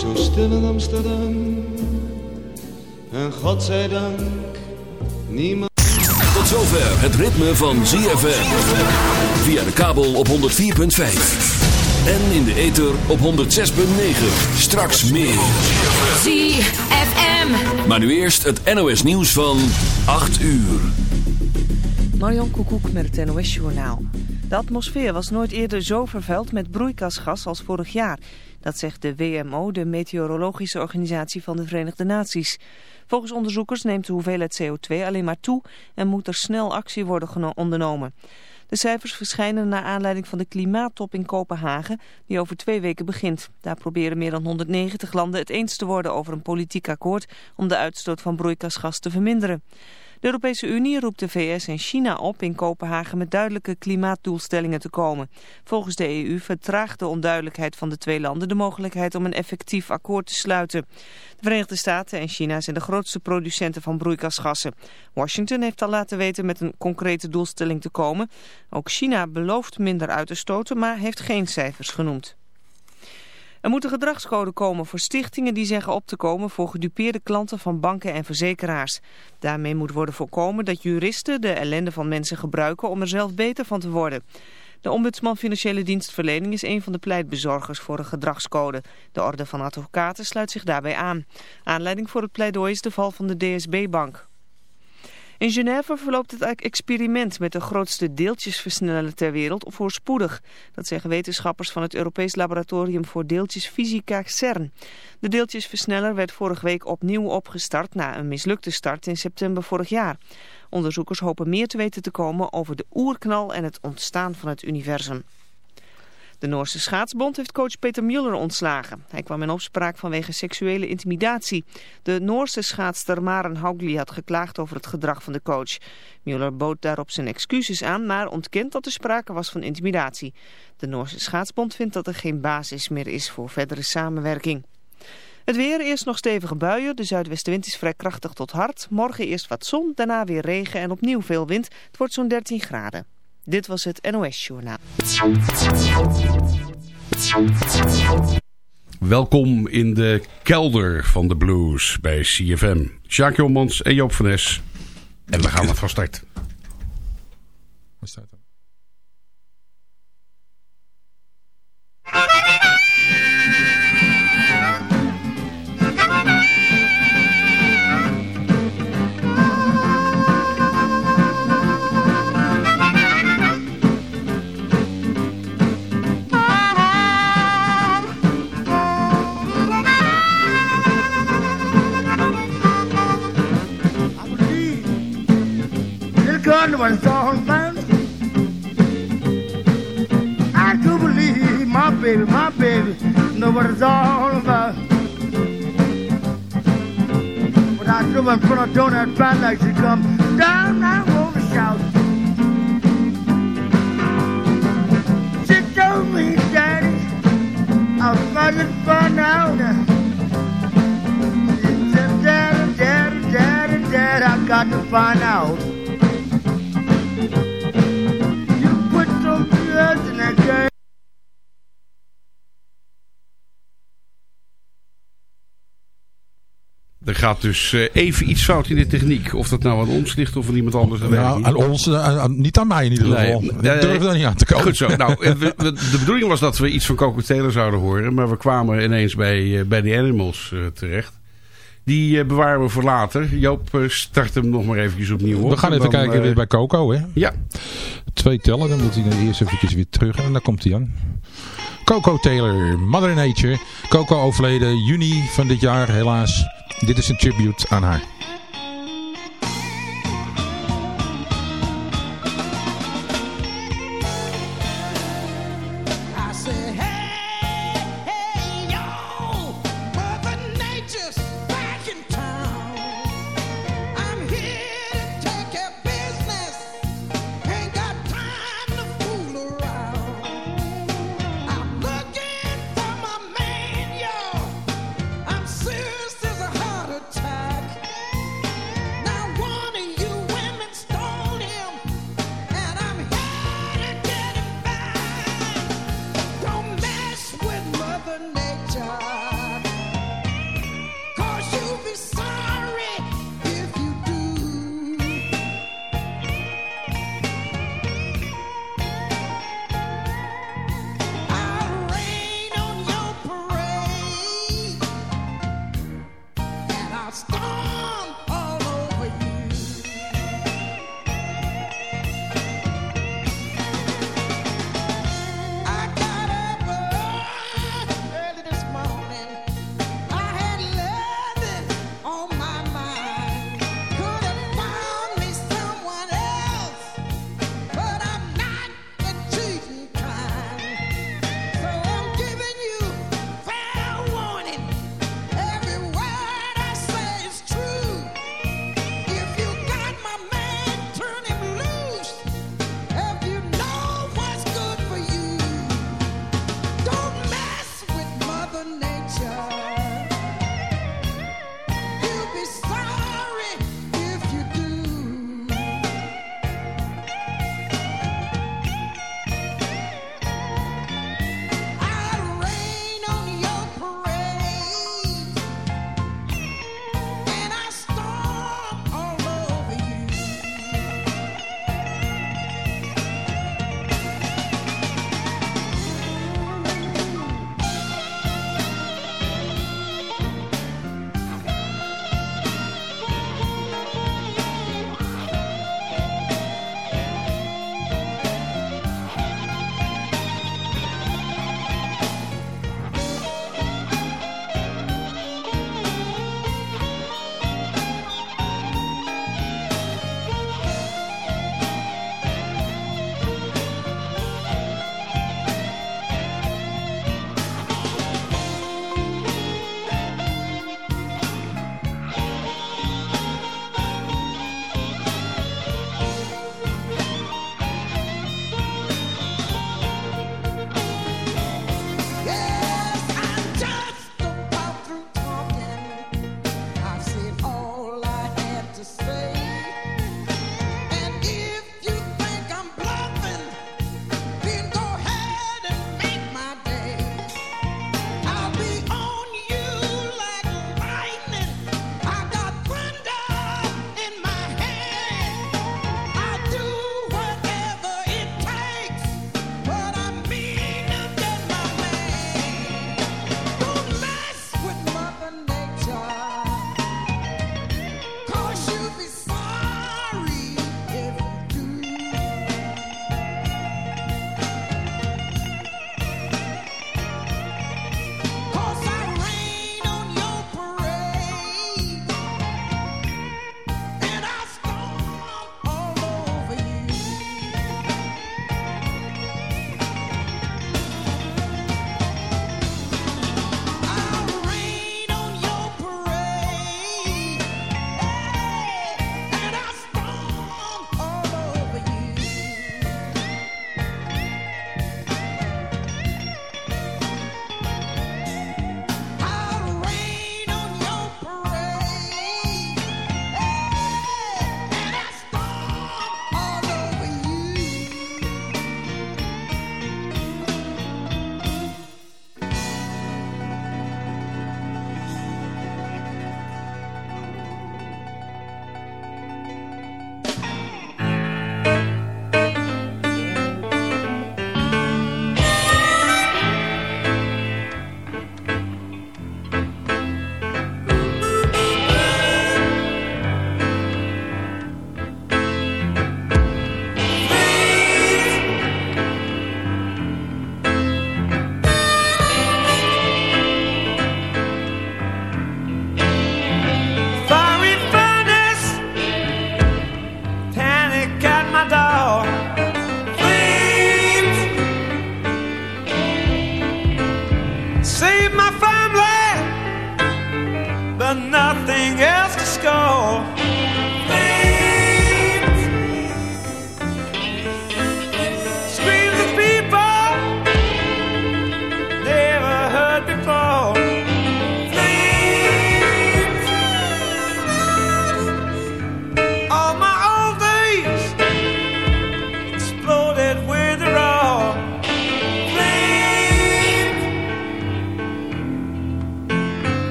Zo stil in Amsterdam. En God zij dank, niemand... Tot zover het ritme van ZFM. Via de kabel op 104.5. En in de ether op 106.9. Straks meer. ZFM. Maar nu eerst het NOS nieuws van 8 uur. Marion Koekoek met het NOS Journaal. De atmosfeer was nooit eerder zo vervuild met broeikasgas als vorig jaar. Dat zegt de WMO, de meteorologische organisatie van de Verenigde Naties. Volgens onderzoekers neemt de hoeveelheid CO2 alleen maar toe en moet er snel actie worden ondernomen. De cijfers verschijnen naar aanleiding van de klimaattop in Kopenhagen, die over twee weken begint. Daar proberen meer dan 190 landen het eens te worden over een politiek akkoord om de uitstoot van broeikasgas te verminderen. De Europese Unie roept de VS en China op in Kopenhagen met duidelijke klimaatdoelstellingen te komen. Volgens de EU vertraagt de onduidelijkheid van de twee landen de mogelijkheid om een effectief akkoord te sluiten. De Verenigde Staten en China zijn de grootste producenten van broeikasgassen. Washington heeft al laten weten met een concrete doelstelling te komen. Ook China belooft minder uit te stoten, maar heeft geen cijfers genoemd. Er moet een gedragscode komen voor stichtingen die zeggen op te komen voor gedupeerde klanten van banken en verzekeraars. Daarmee moet worden voorkomen dat juristen de ellende van mensen gebruiken om er zelf beter van te worden. De ombudsman Financiële Dienstverlening is een van de pleitbezorgers voor een gedragscode. De orde van advocaten sluit zich daarbij aan. Aanleiding voor het pleidooi is de val van de DSB-bank. In Genève verloopt het experiment met de grootste deeltjesversneller ter wereld voorspoedig. Dat zeggen wetenschappers van het Europees Laboratorium voor Deeltjesfysica CERN. De deeltjesversneller werd vorige week opnieuw opgestart na een mislukte start in september vorig jaar. Onderzoekers hopen meer te weten te komen over de oerknal en het ontstaan van het universum. De Noorse schaatsbond heeft coach Peter Muller ontslagen. Hij kwam in opspraak vanwege seksuele intimidatie. De Noorse schaatster Maren Haugli had geklaagd over het gedrag van de coach. Muller bood daarop zijn excuses aan, maar ontkent dat er sprake was van intimidatie. De Noorse schaatsbond vindt dat er geen basis meer is voor verdere samenwerking. Het weer, eerst nog stevige buien. De zuidwestenwind is vrij krachtig tot hard. Morgen eerst wat zon, daarna weer regen en opnieuw veel wind. Het wordt zo'n 13 graden. Dit was het NOS Journaal. Welkom in de kelder van de blues bij CFM. Sjaak Jommans en Joop van Es. En we gaan het van start. Wat staat er? Was found. I do believe my baby, my baby, know what it's all about. When I drove in front of Donut Band like she come down, I wanna shout. She told me, Daddy, I was fighting fun out. She said, Daddy, Daddy, Daddy, Daddy, I got to find out. Gaat dus uh, even iets fout in de techniek. Of dat nou aan ons ligt of aan iemand anders. Nou, aan ons, uh, niet aan mij in ieder geval. Nee, nee, durf er niet aan te komen. Goed zo. Nou, we, we, de bedoeling was dat we iets van Coco Taylor zouden horen. Maar we kwamen ineens bij, bij de Animals terecht. Die bewaren we voor later. Joop, start hem nog maar eventjes opnieuw op. We gaan even dan, kijken weer bij Coco. Hè? Ja. Twee tellen, dan moet hij eerst eventjes weer terug. En dan komt hij aan. Coco Taylor, Mother Nature. Coco overleden juni van dit jaar, helaas. Dit is een tribute aan haar.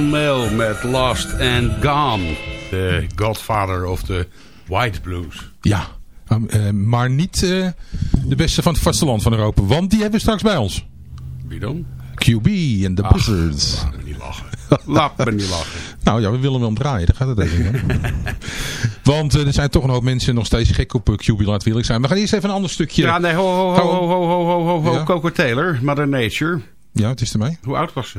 Mayall met Lost and Gone. De godfather of the white blues. Ja, um, eh, maar niet eh, de beste van het vasteland van Europa. Want die hebben we straks bij ons. Wie dan? QB en de Ach. Buzzards. Laat me niet lachen. Laat me niet lachen. Nou ja, we willen hem draaien. Daar gaat het even om. Want eh, er zijn toch een hoop mensen nog steeds gek op QB, laat eerlijk zijn. We gaan eerst even een ander stukje. Ja, nee, ho, ho, ho, ho, ho, ho, ho, ho, ho. Ja. Coco Taylor, Mother Nature. Ja, het is ermee. Hoe oud was ze?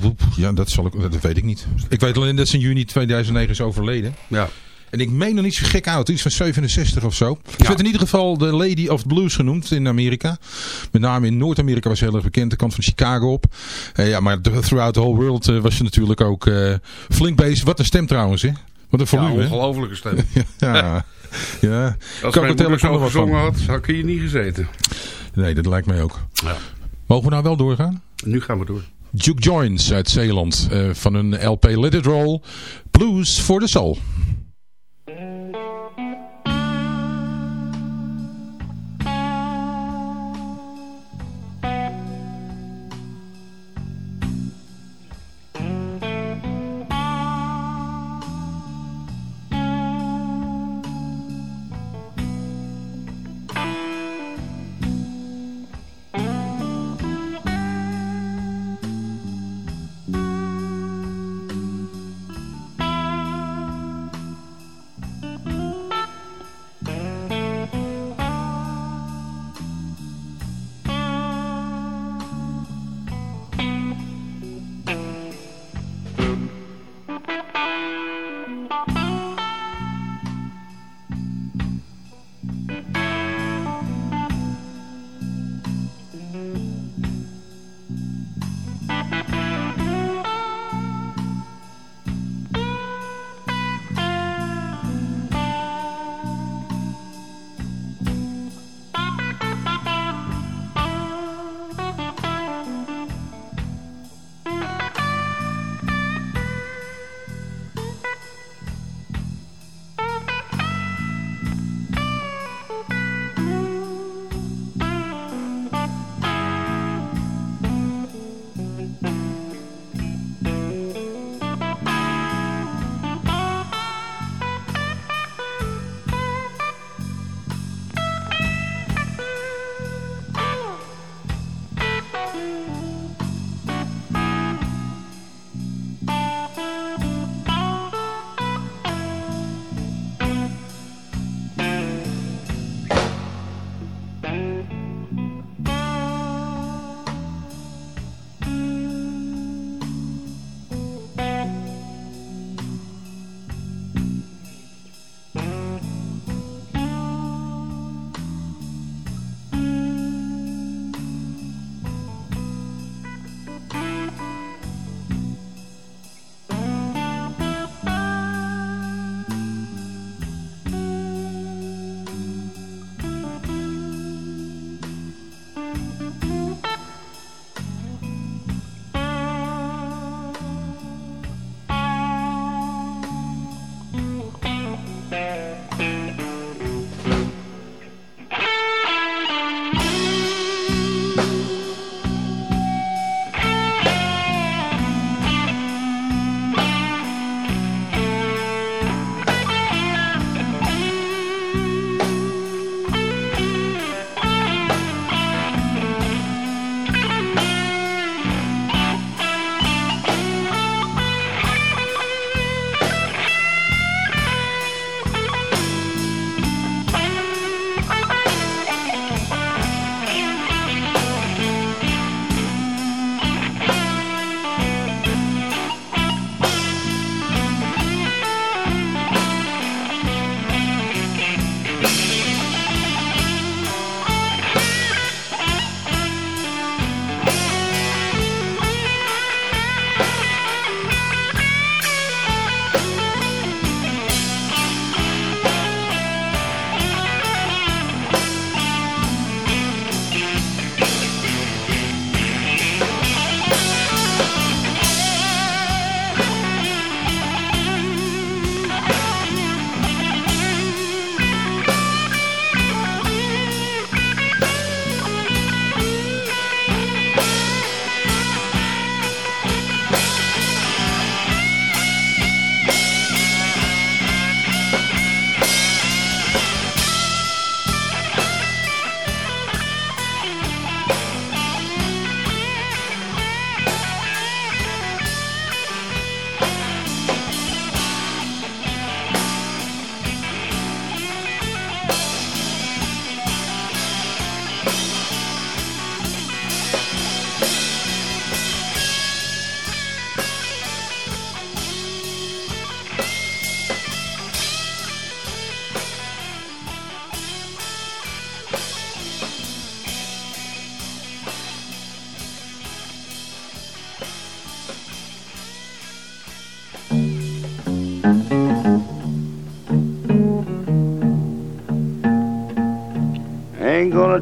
Woep, ja, dat, zal ik, dat weet ik niet. Ik weet alleen dat ze in juni 2009 is overleden. Ja. En ik meen nog niet zo gek oud. Iets van 67 of zo. Ze werd in ieder geval de Lady of Blues genoemd in Amerika. Met name in Noord-Amerika was ze heel erg bekend. De kant van Chicago op. Eh, ja, maar throughout the whole world eh, was ze natuurlijk ook flink bezig. Wat een stem trouwens, hè? Wat een volume, ongelofelijke stem. Ja. ja. Als Coco mijn zo gezongen had, had ik hier niet gezeten. Nee, dat lijkt mij ook. Ja. Mogen we nou wel doorgaan? Nu gaan we door. Duke Joins uit Zeeland. eh, van hun LP Let It Roll. Blues for the Soul.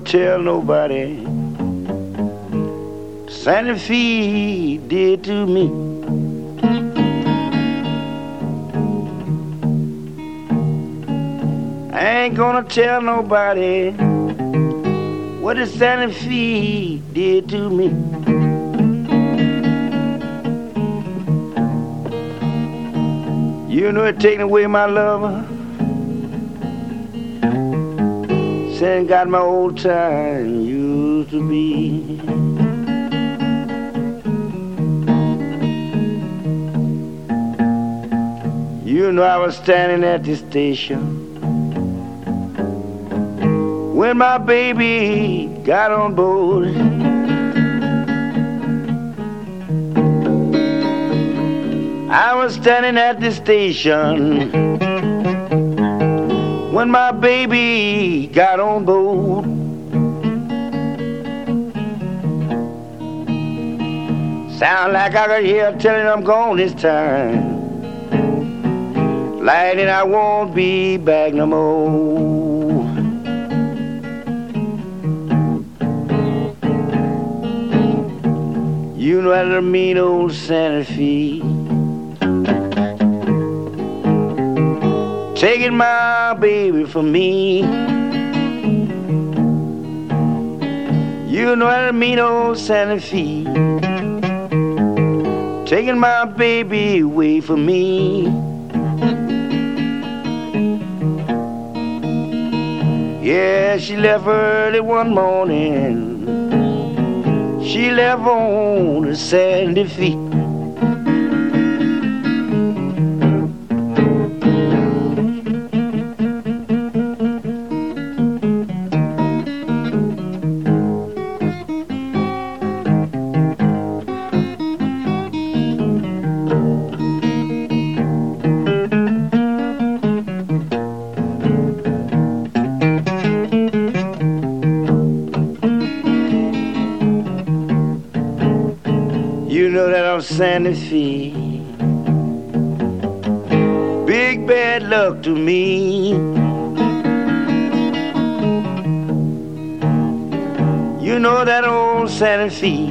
Tell nobody. Santa Fe did to me. I ain't gonna tell nobody what the Santa Fe did to me. You know it taking away my lover. Saying got my old time used to be. You know I was standing at the station when my baby got on board. I was standing at the station when my baby got on board. Sound like I could hear telling I'm gone this time. Lighting, I won't be back no more. You know that mean old Santa Fe. Taking my baby from me. You know that mean old Santa Fe. Taking my baby away from me. Yeah, she left early one morning. She left on a sandy feet. That I'm Santa Fe. Big bad luck to me. You know that old Santa Fe.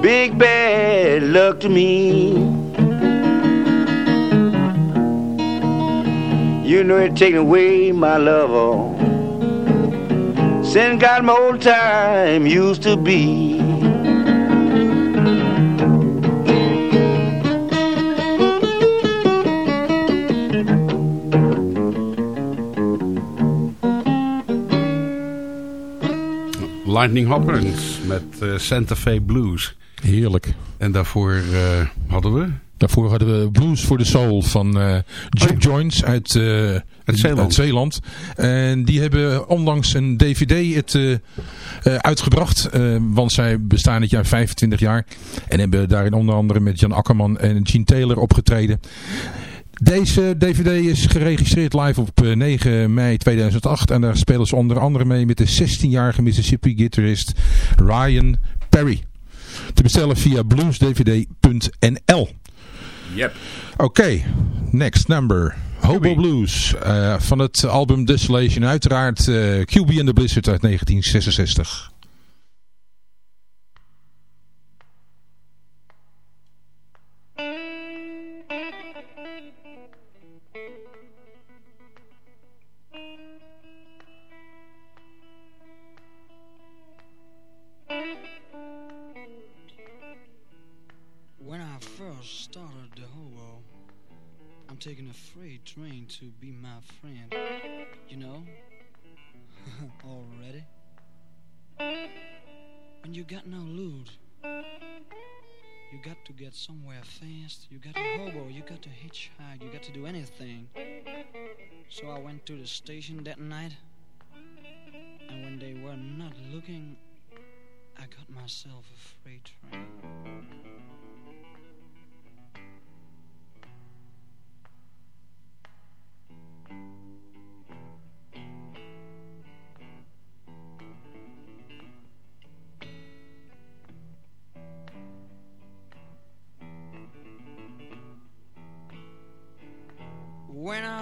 Big bad luck to me. You know it taking away my love all. Since got my old time used to be. Lightning Hoppers met eh, Santa Fe Blues. Heerlijk. En daarvoor eh, hadden we... Daarvoor hadden we Blues for the Soul van eh Jack Joins uit, Uit Zeeland. uit Zeeland. En die hebben onlangs een dvd het, uitgebracht. want zij bestaan dit jaar 25 jaar. En hebben daarin onder andere met Jan Akkerman en Gene Taylor opgetreden. Deze dvd is geregistreerd live op eh, 9 mei 2008. En daar spelen ze onder andere mee met de 16-jarige Mississippi-gitarist Ryan Perry. Te bestellen via bluesdvd.nl. Yep. Oké, next number. Hobo. Blues eh, van het album Desolation. Uiteraard eh, QB and the Blizzard uit 1966. Taking a freight train to be my friend. You know? Already? When you got no loot, you got to get somewhere fast. You got to hobo, you got to hitchhike, you got to do anything. So I went to the station that night, and when they were not looking, I got myself a freight train.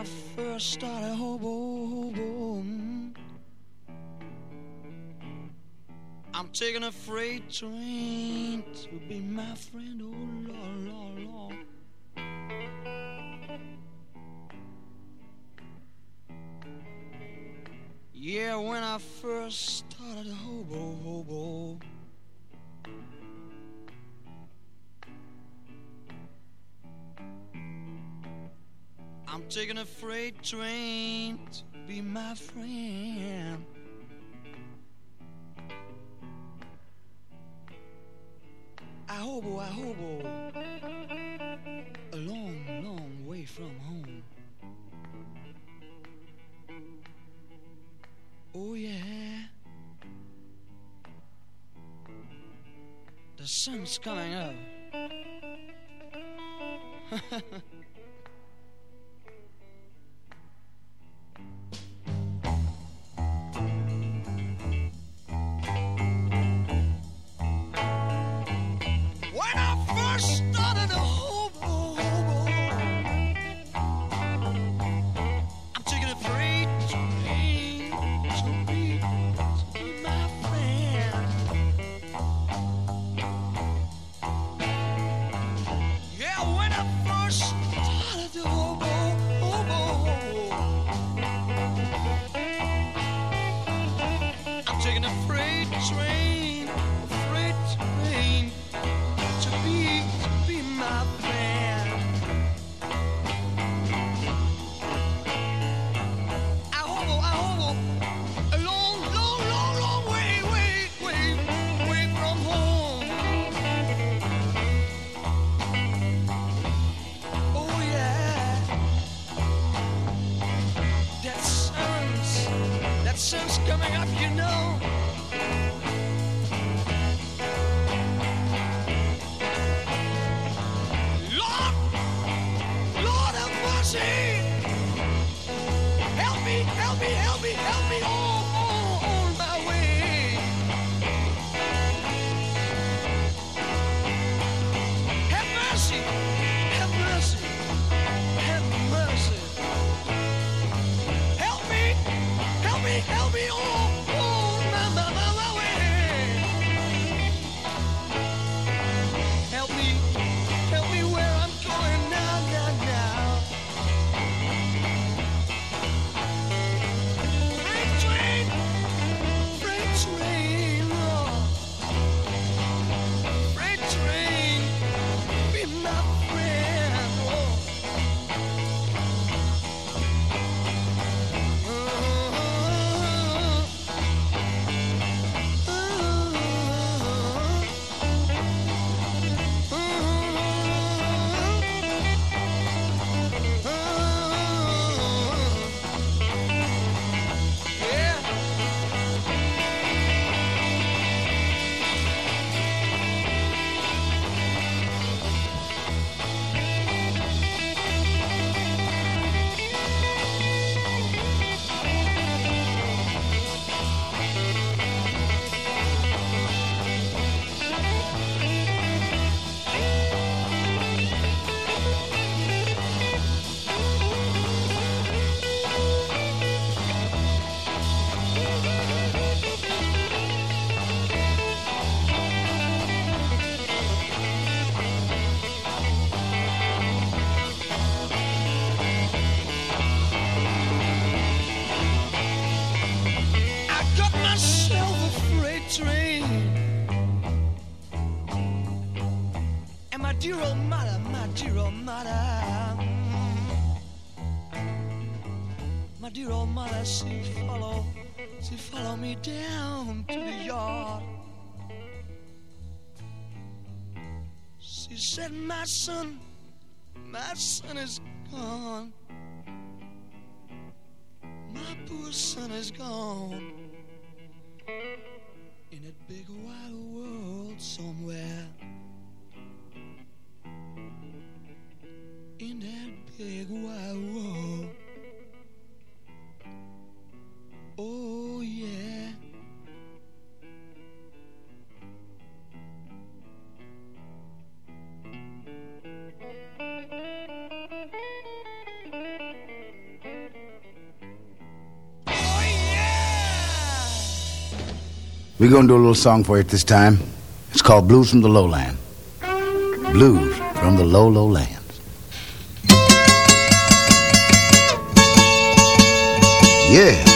I first started hobo, hobo. I'm taking a freight train to be my friend, oh Lord, Lord, Lord. Yeah, when I first started hobo, hobo. Taking a freight train to be my friend. I hobo, I hobo, a long, long way from home. Oh yeah, the sun's coming up. old mother, she follow, she follow me down to the yard. She said, my son, my son is gone. My poor son is gone in that big wide world somewhere. In that big wide world. We're gonna do a little song for you this time. It's called Blues from the Lowland. Blues from the Low Low Lands. Yeah.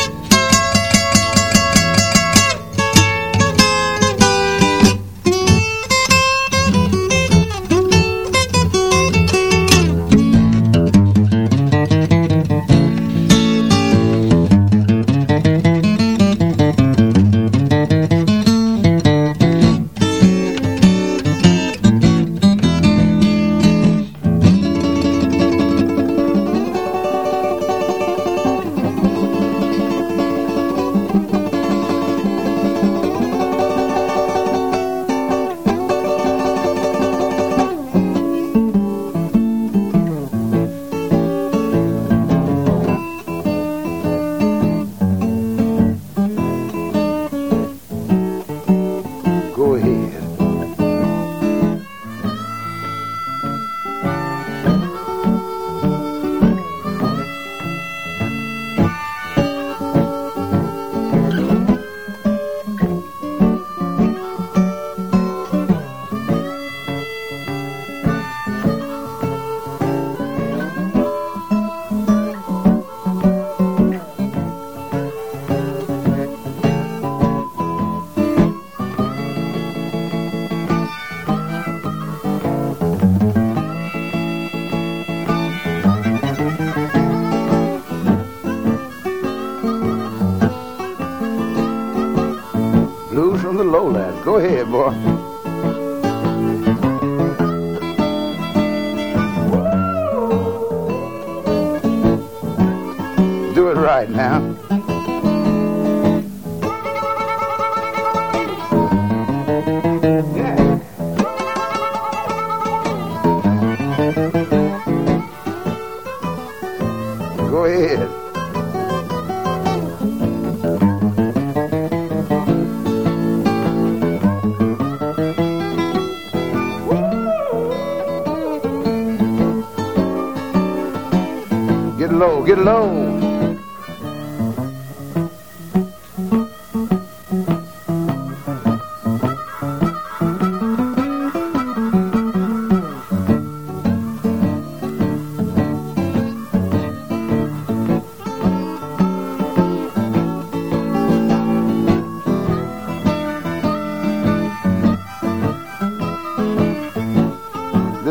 Oh. Get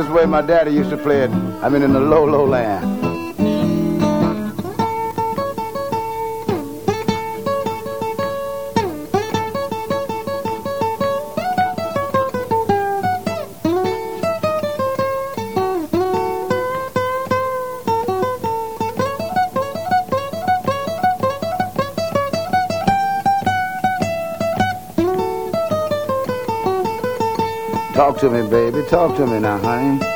way my daddy used to play it. I mean in the low, low land. Talk to me, baby. Talk to me now, honey.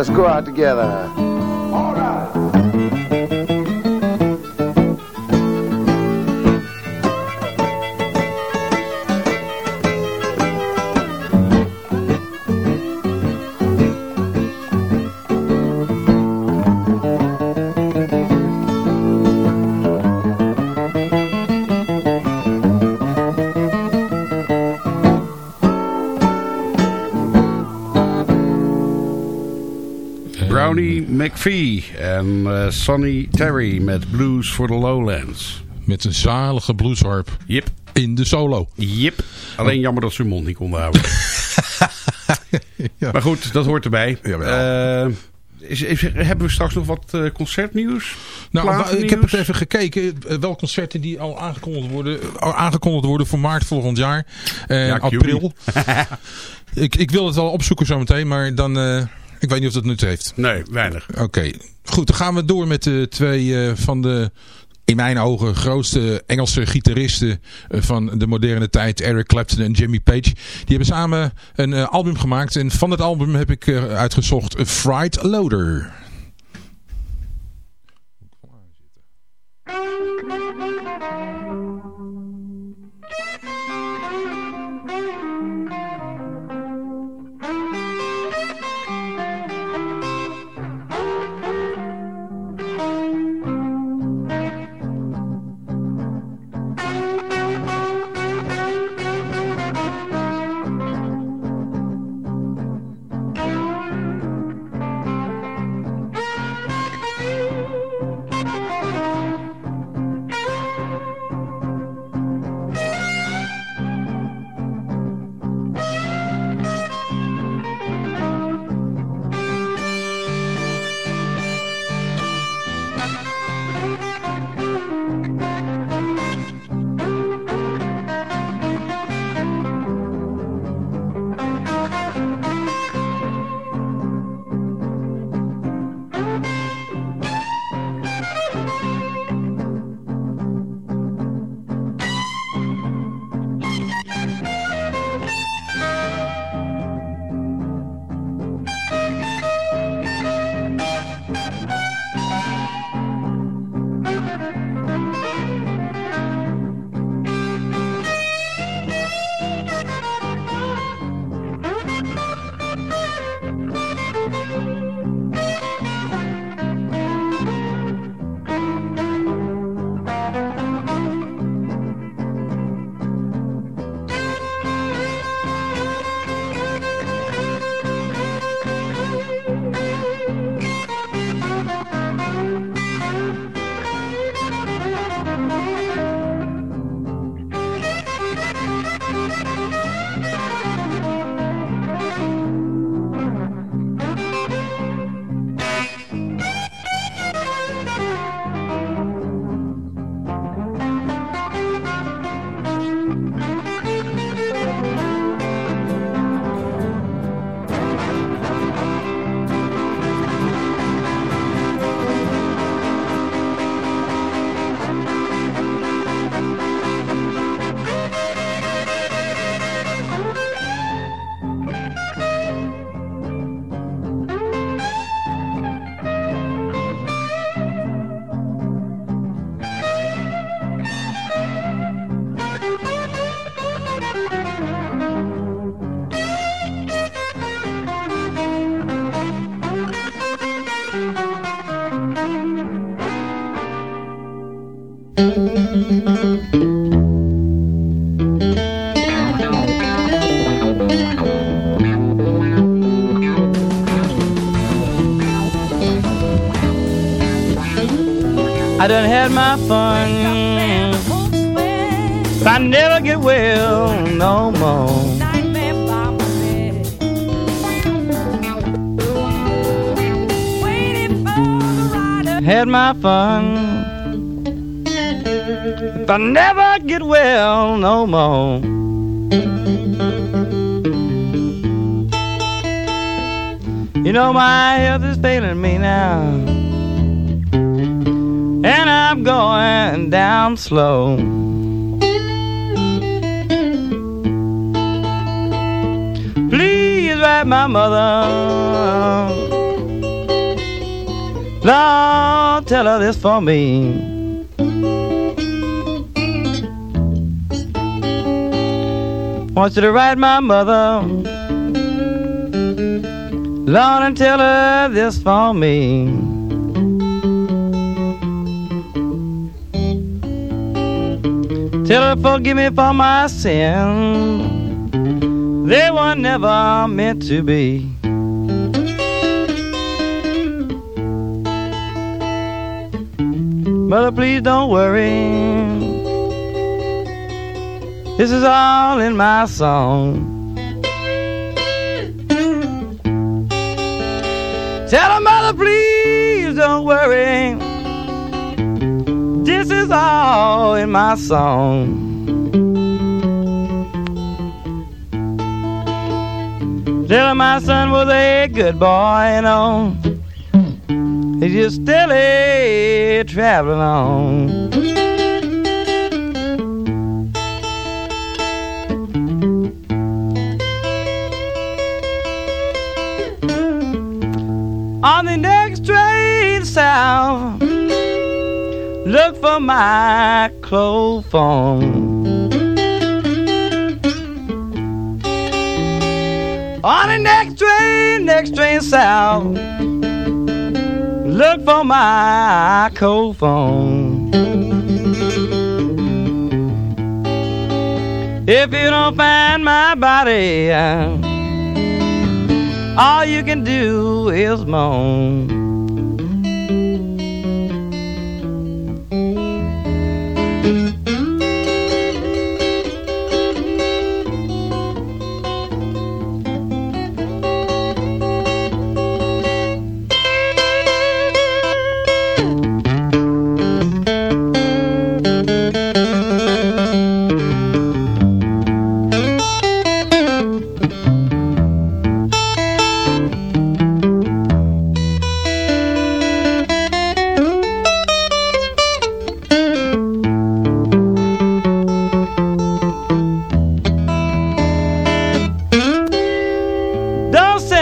Let's go out together. McPhee en eh, Sonny Terry met Blues for the Lowlands. Met een zalige bluesharp Yep, in de solo. yep. Alleen jammer dat ze hun mond niet konden houden. Ja. Maar goed, dat hoort erbij. Jawel. Eh, is, is- hebben we straks nog wat eh, concertnieuws? Nou, ik heb het even gekeken. Wel concerten die al aangekondigd worden, aangekondigd worden voor maart volgend jaar. Ja, april. ik, ik wil het wel opzoeken zometeen, maar dan... ik weet niet of dat nut heeft. Nee, weinig. Oké, goed. Dan gaan we door met de twee eh, van de, in mijn ogen, grootste Engelse gitaristen eh, van de moderne tijd. Eric Clapton en Jimmy Page. Die hebben samen een eh, album gemaakt. En van het album heb ik eh, uitgezocht Fried Loader. Had my fun. If I never get well no more. Had my fun. If I never get well no more. You know my health is failing me now I'm going down slow. Please write my mother. Lord, tell her this for me. Want you to write my mother. Lord, and tell her this for me. Tell her forgive me for my sin. They were never meant to be. Mother, please don't worry. This is all in my song. Tell her mother, please don't worry. This is all in my song. Tell her my son was a good boy, you know. He's just still steadily traveling on. On the next train south, look for my clophone. On the next train, next train south, look for my phone. If you don't find my body, uh, all you can do is moan.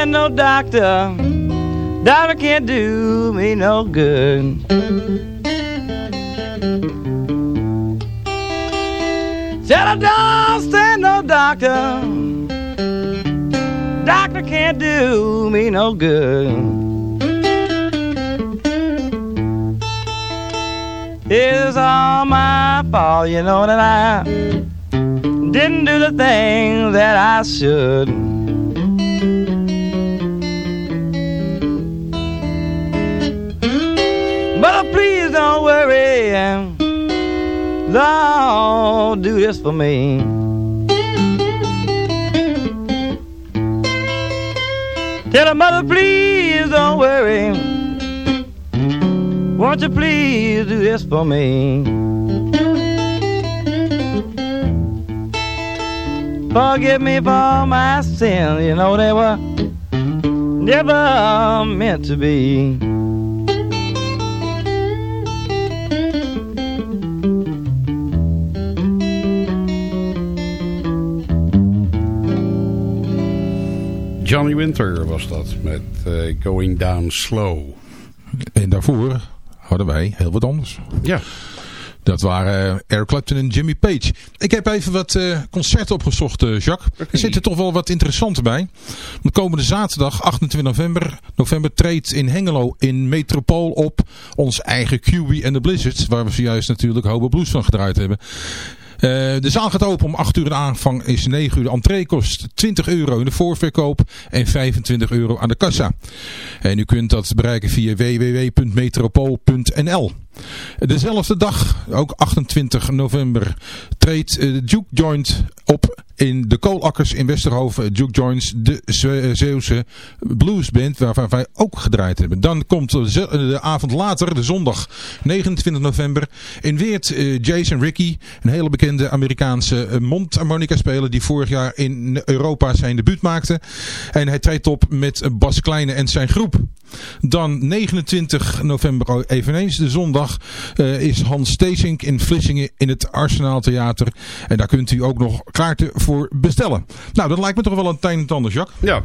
Doctor. Doctor can't do me no good. Said I don't stand no doctor. Doctor can't do me no good. It's all my fault, you know that I didn't do the thing that I should. Don't worry. Lord, do this for me. Tell her mother, please don't worry. Won't you please do this for me? Forgive me for my sins, you know they were never meant to be. Johnny Winter was dat met uh, Going Down Slow. En daarvoor hadden wij heel wat anders. Ja. Dat waren Eric Clapton en Jimmy Page. Ik heb even wat uh, concerten opgezocht, uh, Jacques. Okay. Er zitten toch wel wat interessante bij. De komende zaterdag, 28 november, november treedt in Hengelo in Metropool op ons eigen QB en de Blizzards. Waar we zojuist natuurlijk Hobo Blues van gedraaid hebben. Uh, de zaal gaat open om 8 uur. De aanvang is 9 uur. De entree kost 20 euro in de voorverkoop en 25 euro aan de kassa. En u kunt dat bereiken via www.metropool.nl. Dezelfde dag, ook 28 november, treedt de Duke Joint op in de koolakkers in Westerhoven. Duke Joints, de Zeeuwse bluesband waarvan wij ook gedraaid hebben. Dan komt de avond later, de zondag 29 november, in Weert Jason Ricky, een hele bekende Amerikaanse mondharmonica speler die vorig jaar in Europa zijn debuut maakte. En hij treedt op met Bas Kleine en zijn groep. Dan 29 november eveneens, de zondag, uh, is Hans Steesink in Vlissingen in het Arsenaal Theater. En daar kunt u ook nog kaarten voor bestellen. Nou, dat lijkt me toch wel een tijn ander, Jacques. Ja.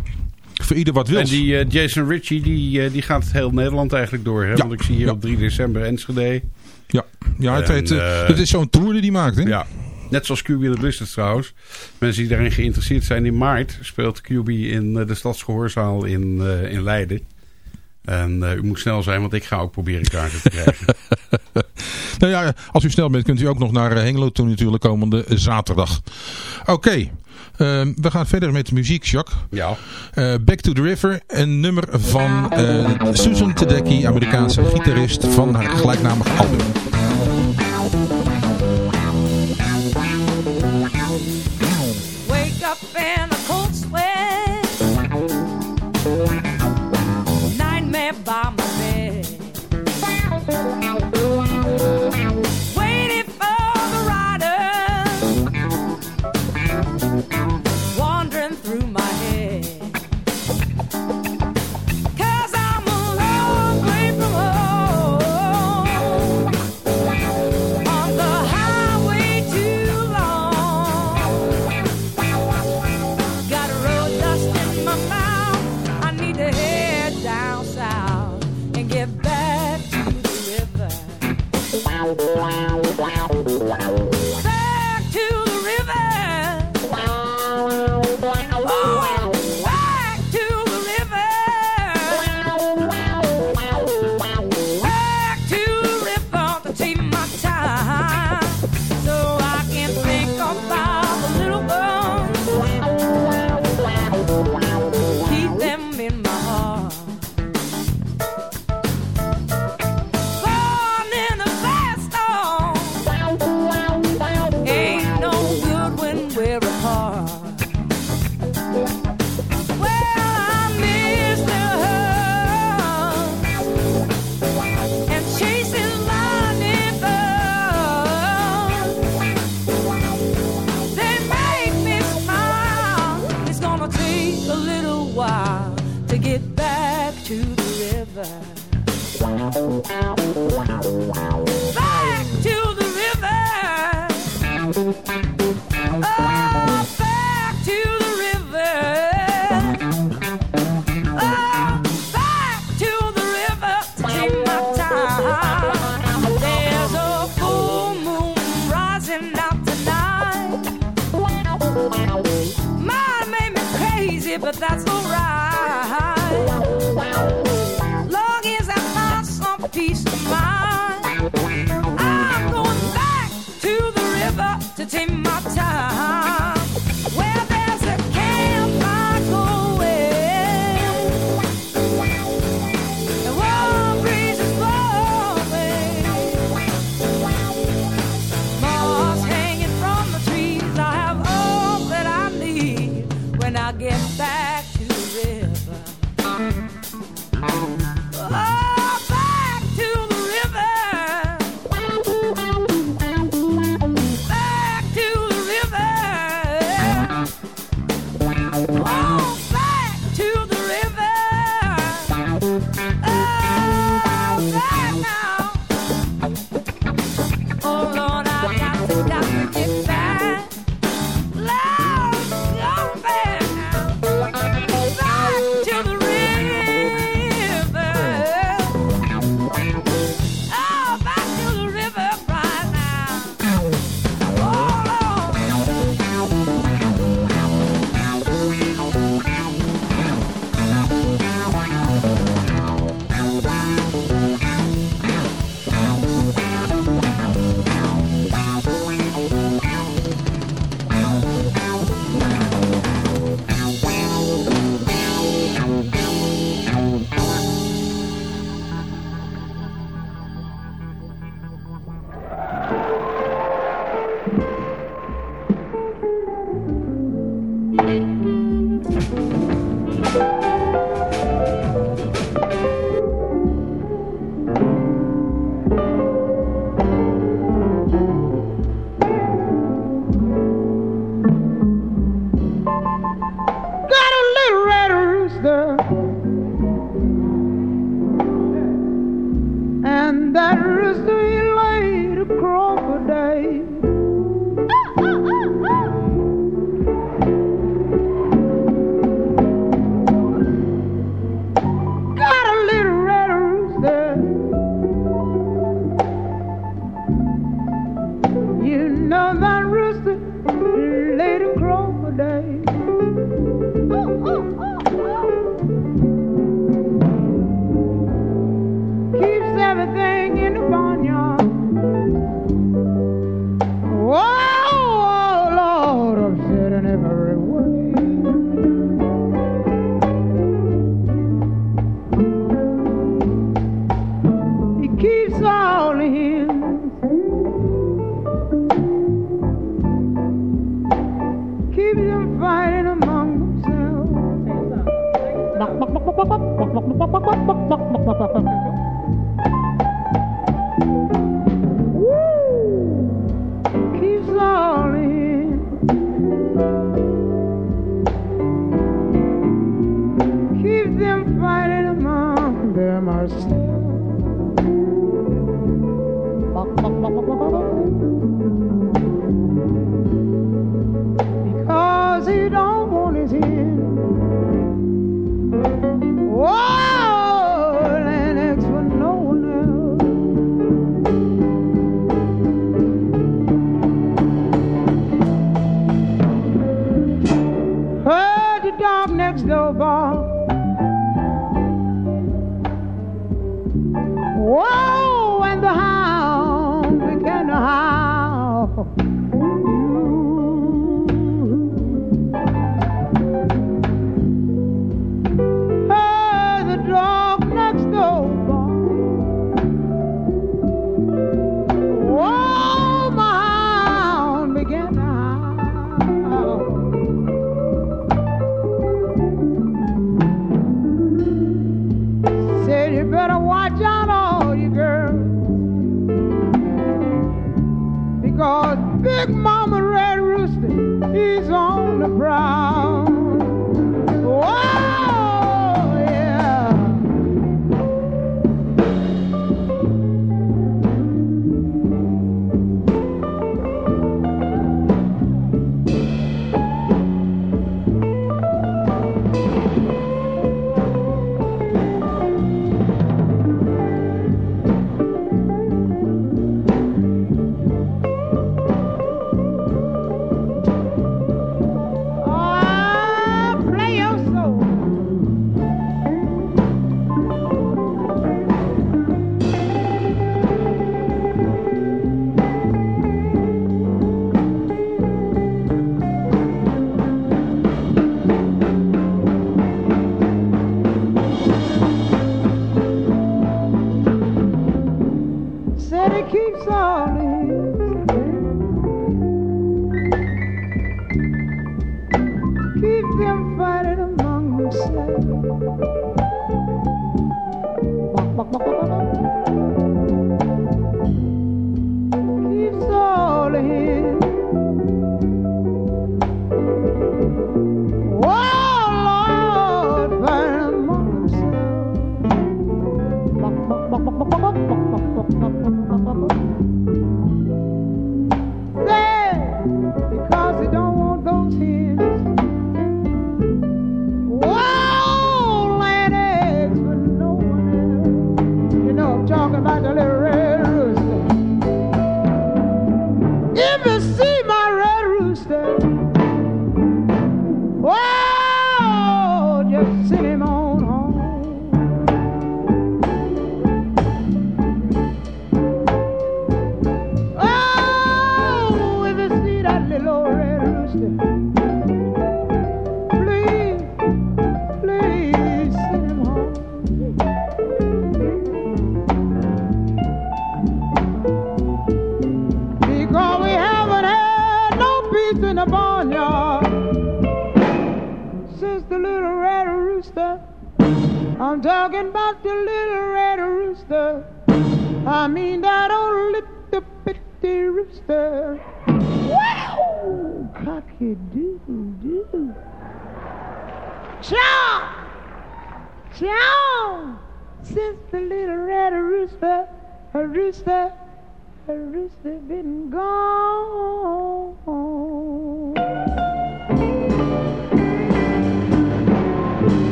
Voor ieder wat wil. En die uh, Jason Ritchie, die, uh, die gaat heel Nederland eigenlijk door. Hè? Ja. Want ik zie hier ja. op 3 december Enschede. Ja, ja het, en, het, uh, het is zo'n tour die hij maakt. Hè? Ja, Net zoals QB de Blizzards trouwens. Mensen die daarin geïnteresseerd zijn. In maart speelt QB in de Stadsgehoorzaal in, in Leiden. En uh, u moet snel zijn, want ik ga ook proberen kaarten te krijgen. nou ja, als u snel bent kunt u ook nog naar Hengelo toe natuurlijk komende zaterdag. Oké. Okay. Uh, we gaan verder met de muziek, Jacques. Ja. Uh, Back to the River, een nummer van Susan Tedecchi, Amerikaanse gitarist van haar gelijknamig album.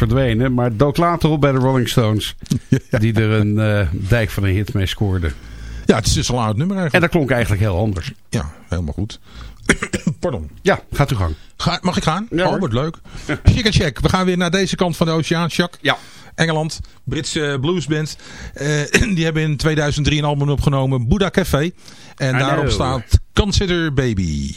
Verdwenen. Maar dook later op bij de Rolling Stones. Die er een uh, dijk van een hit mee scoorden. Ja, het is dus al uit nummer eigenlijk. En dat klonk eigenlijk heel anders. Ja, helemaal goed. Pardon. Ja, gaat u gang. Ga, mag ik gaan? Ja, oh, wordt leuk. Chick and check. We gaan weer naar deze kant van de oceaan, Jacques. Ja. Engeland, Britse bluesband. Uh, die hebben in 2003 een album opgenomen, Buddha Café. En daarop staat Consider Baby.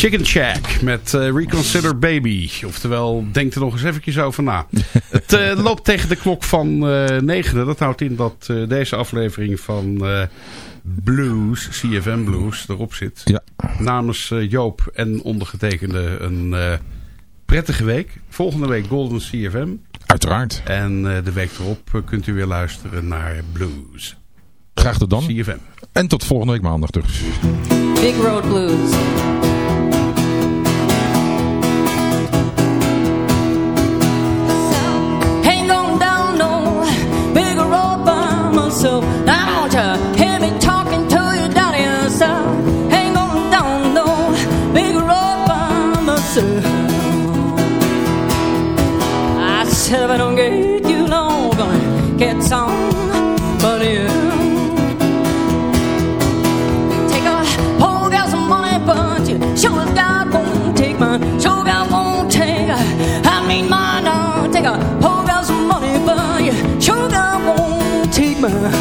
Chicken Shack met uh, Reconsider Baby. Oftewel, denk er nog eens eventjes over na. het uh, loopt tegen de klok van uh, negenen. Dat houdt in dat deze aflevering van Blues, CFM Blues, erop zit. Ja. Namens Joop en ondergetekende een prettige week. Volgende week Golden CFM. Uiteraard. En de week erop kunt u weer luisteren naar Blues. Graag tot dan. CFM. En tot volgende week maandag terug. Big Road Blues. Gonna get some money. Take a poor girl some money, but you sure as God won't take mine. Sure God won't take. I mean mine. Don't take a poor girl some money, but you sure God won't take mine.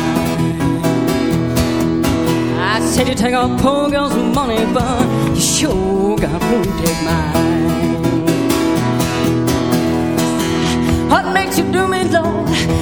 I said you take a poor girl's money, but you sure God won't take mine. What makes you do me, Lord?